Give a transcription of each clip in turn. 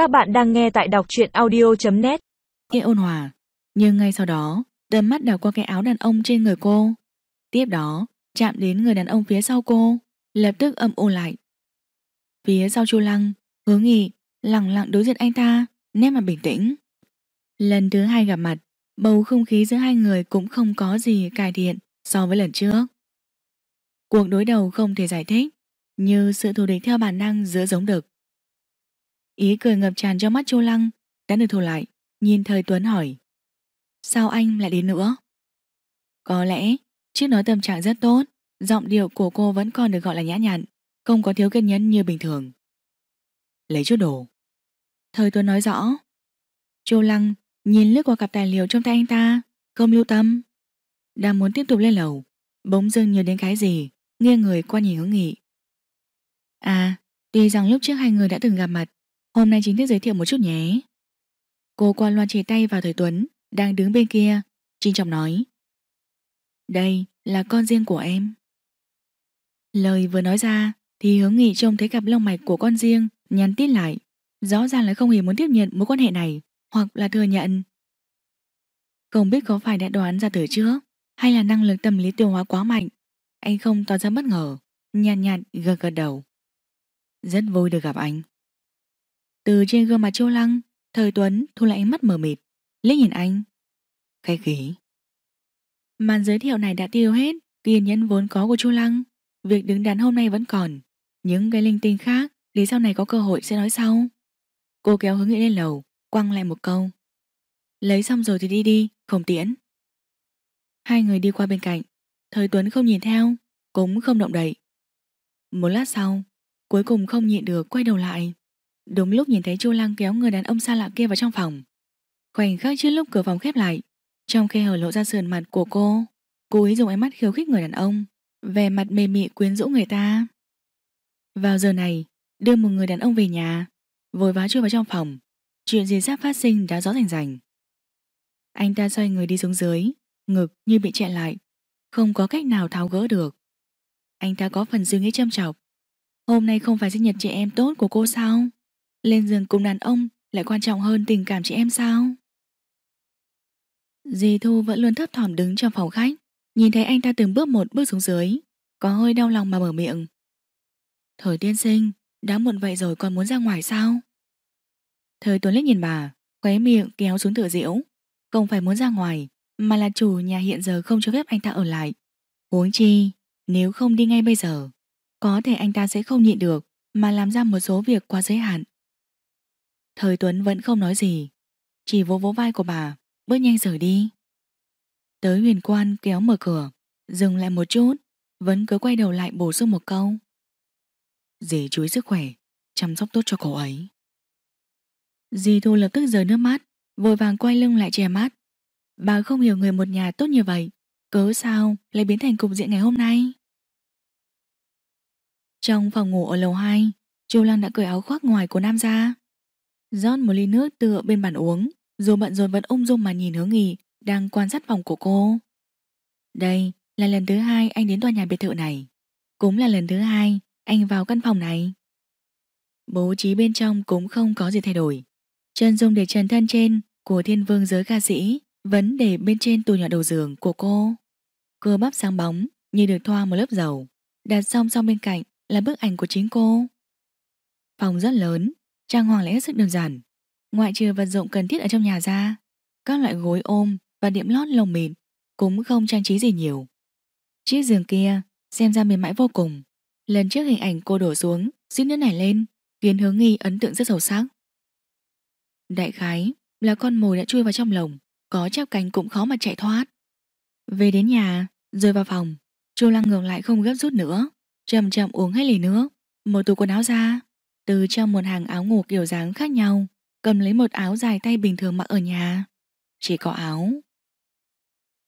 Các bạn đang nghe tại đọc truyện audio.net Nghe ôn hòa. Nhưng ngay sau đó Tầm mắt đảo qua cái áo đàn ông trên người cô. Tiếp đó, chạm đến người đàn ông phía sau cô, Lập tức âm u lại Phía sau chu lăng Hướng nghị, lặng lặng đối diện anh ta, Nét mặt bình tĩnh. Lần thứ hai gặp mặt, Bầu không khí giữa hai người cũng không có gì cải thiện So với lần trước. Cuộc đối đầu không thể giải thích, Như sự thù địch theo bản năng giữa giống đực. Ý cười ngập tràn cho mắt Chu Lăng đã được thu lại, nhìn thời Tuấn hỏi. Sao anh lại đến nữa? Có lẽ, chiếc nói tâm trạng rất tốt, giọng điệu của cô vẫn còn được gọi là nhã nhặn, không có thiếu kiên nhẫn như bình thường. Lấy chút đồ. Thời Tuấn nói rõ. Chu Lăng nhìn lướt qua cặp tài liệu trong tay anh ta, không lưu tâm. Đang muốn tiếp tục lên lầu, bỗng dưng nhớ đến cái gì, nghe người qua nhìn hướng nghị. À, tuy rằng lúc trước hai người đã từng gặp mặt, Hôm nay chính thức giới thiệu một chút nhé. Cô qua loa chỉ tay vào thời Tuấn Đang đứng bên kia Trinh trọng nói. Đây là con riêng của em. Lời vừa nói ra Thì hướng nghị trông thấy cặp lông mạch của con riêng Nhắn tít lại. Rõ ràng là không hề muốn tiếp nhận mối quan hệ này Hoặc là thừa nhận. Không biết có phải đã đoán ra từ trước Hay là năng lực tâm lý tiêu hóa quá mạnh Anh không tỏ ra bất ngờ Nhàn nhạt, nhạt gật gật đầu. Rất vui được gặp anh từ trên gương mặt Châu Lăng, Thời Tuấn thu lại ánh mắt mờ mịt, liếc nhìn anh. Khách khí. Màn giới thiệu này đã tiêu hết kiên nhẫn vốn có của Chu Lăng. Việc đứng đắn hôm nay vẫn còn. Những cái linh tinh khác để sau này có cơ hội sẽ nói sau. Cô kéo hướng nghĩ lên lầu, quăng lại một câu. Lấy xong rồi thì đi đi, không tiễn. Hai người đi qua bên cạnh. Thời Tuấn không nhìn theo, cũng không động đậy. Một lát sau, cuối cùng không nhịn được quay đầu lại. Đúng lúc nhìn thấy Chu Lăng kéo người đàn ông xa lạ kia vào trong phòng. Khoảnh khắc trước lúc cửa phòng khép lại, trong khe hở lộ ra sườn mặt của cô, cô ấy dùng ánh mắt khiêu khích người đàn ông, vẻ mặt mềm mị quyến rũ người ta. Vào giờ này, đưa một người đàn ông về nhà, vội vã chui vào trong phòng, chuyện gì sắp phát sinh đã rõ rành rành. Anh ta xoay người đi xuống dưới, ngực như bị chẹn lại, không có cách nào tháo gỡ được. Anh ta có phần suy nghĩ châm chọc. Hôm nay không phải sinh nhật trẻ em tốt của cô sao? Lên giường cùng đàn ông lại quan trọng hơn tình cảm chị em sao? Dì Thu vẫn luôn thấp thỏm đứng trong phòng khách, nhìn thấy anh ta từng bước một bước xuống dưới, có hơi đau lòng mà mở miệng. Thời tiên sinh, đã muộn vậy rồi còn muốn ra ngoài sao? Thời Tuấn liếc nhìn bà, khóe miệng kéo xuống tựa diễu, không phải muốn ra ngoài, mà là chủ nhà hiện giờ không cho phép anh ta ở lại. Huống chi, nếu không đi ngay bây giờ, có thể anh ta sẽ không nhịn được mà làm ra một số việc quá giới hạn. Thời Tuấn vẫn không nói gì. Chỉ vỗ vỗ vai của bà, Bước nhanh rời đi. Tới huyền quan kéo mở cửa, Dừng lại một chút, Vẫn cứ quay đầu lại bổ sung một câu. Dì chú ý sức khỏe, Chăm sóc tốt cho cậu ấy. Dì Thu lập tức rời nước mắt, Vội vàng quay lưng lại che mắt. Bà không hiểu người một nhà tốt như vậy, Cớ sao lại biến thành cục diện ngày hôm nay? Trong phòng ngủ ở lầu 2 Chu Lăng đã cởi áo khoác ngoài của Nam ra rót một ly nước tựa bên bàn uống, dù bận rồi vẫn ung dung mà nhìn hướng nghỉ đang quan sát phòng của cô. Đây là lần thứ hai anh đến tòa nhà biệt thự này, cũng là lần thứ hai anh vào căn phòng này. Bố trí bên trong cũng không có gì thay đổi. Chân dung để trần thân trên của thiên vương giới ca sĩ vẫn để bên trên tủ nhỏ đầu giường của cô. Cơ bắp sáng bóng như được thoa một lớp dầu. Đặt song song bên cạnh là bức ảnh của chính cô. Phòng rất lớn, Trang hoàng lại hết sức đơn giản. Ngoại trừ vật dụng cần thiết ở trong nhà ra, Các loại gối ôm và điểm lót lồng mịn Cũng không trang trí gì nhiều. Chiếc giường kia Xem ra mềm mại vô cùng. Lần trước hình ảnh cô đổ xuống Xích nữa nảy lên, Khiến hướng nghi ấn tượng rất sâu sắc. Đại khái là con mồi đã chui vào trong lồng, Có chắp cánh cũng khó mà chạy thoát. Về đến nhà, Rồi vào phòng, Chu Lăng ngược lại không gấp rút nữa, Chậm chậm uống hết ly nước Một tủ quần áo ra từ trong một hàng áo ngủ kiểu dáng khác nhau, cầm lấy một áo dài tay bình thường mặc ở nhà. Chỉ có áo.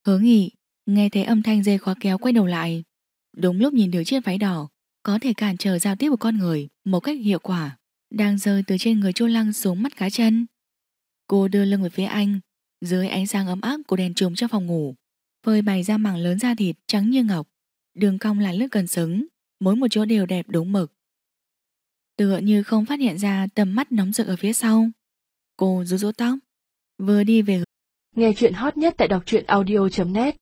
Hứa nghị, nghe thấy âm thanh dây khóa kéo quay đầu lại. Đúng lúc nhìn được chiếc váy đỏ, có thể cản trở giao tiếp của con người một cách hiệu quả, đang rơi từ trên người chô lăng xuống mắt cá chân. Cô đưa lưng về phía anh, dưới ánh sáng ấm áp của đèn chùm trong phòng ngủ, phơi bày ra mảng lớn da thịt trắng như ngọc, đường cong là lướt gần xứng, mỗi một chỗ đều đẹp đúng mực. Tựa như không phát hiện ra tầm mắt nóng rực ở phía sau. Cô rú rũ tóc, Vừa đi về Nghe chuyện hot nhất tại đọc truyện audio.net